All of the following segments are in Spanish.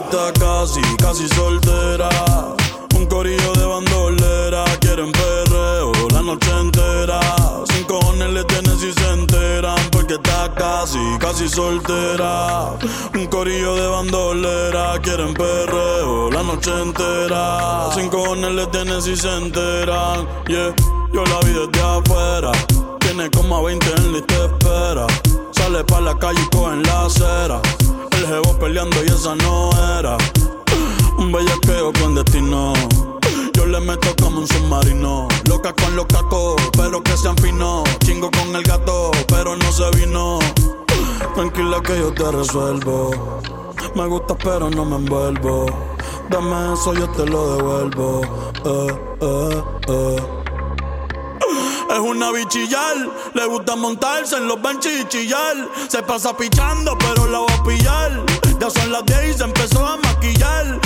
está casi, casi soltera. Un corillo de bandolera, quieren perreo la noche entera. Sin cojones le tienen si se enteran, porque está casi, casi soltera. Un corillo de bandolera, quieren perreo la noche entera. Sin cojones le tienen si se enteran, yeah. Yo la vi desde afuera, tiene como a 20 en lista espera. Sale pa' la calle y coge en la acera. El jevo peleando y esa no Loca con los cacos, pero que sean finos. Chingo con el gato, pero no se vino. Tranquila que yo te resuelvo. Me gusta, pero no me envuelvo. Dame eso, yo te lo devuelvo. Eh, eh, eh. Es una bichillar, le gusta montarse en los benches y chillar. Se pasa pichando, pero la va a pillar. Ya son las 10 y se empezó a maquillar.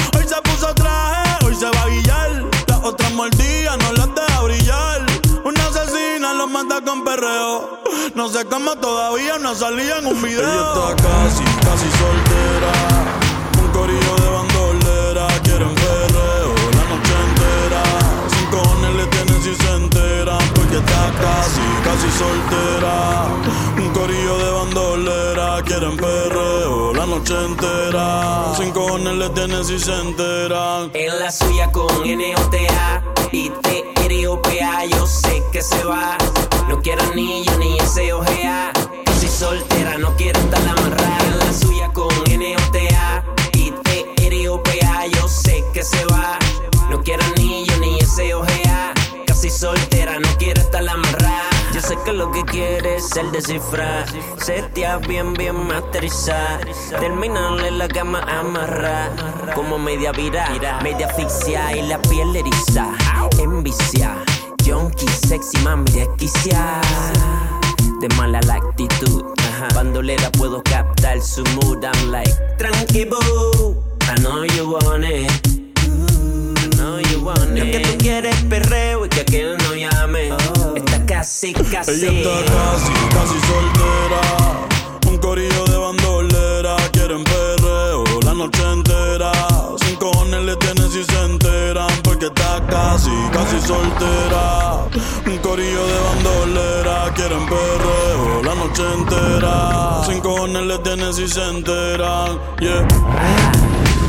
No sé cómo todavía no salía en un video. Ella está casi, casi soltera. Un corillo de bandolera. Quieren perreo la noche entera. Sin cojones le tienen si se enteran. Porque está casi, casi soltera. Un corillo de bandolera. Quieren perreo la noche entera. Sin cojones le tienen si se enteran. En la suya con N-O-T-A y T-R-O-P-A Yo sé que se va No quiero ni ese ojea No quiero estar amarrada yo sé que lo que quieres es el descifrar. Setea bien, bien masterizar. Terminarle la cama amarrar. Como media vira, media asfixia y la piel eriza. Envicia, junkie, sexy, mami, desquicia. De mala la actitud. Bandolera puedo captar su mood. I'm like, tranqui boo. I know you want it. I know you want it. Lo que tú quieres perreo y que aquel casi, casi. Ella está casi, casi soltera. Un corillo de bandolera. Quieren perreo la noche entera. Sin cojones le tienen si se enteran. Porque está casi, casi soltera. Un corillo de bandolera. Quieren perreo la noche entera. Sin cojones le tienen si se enteran. Yeah.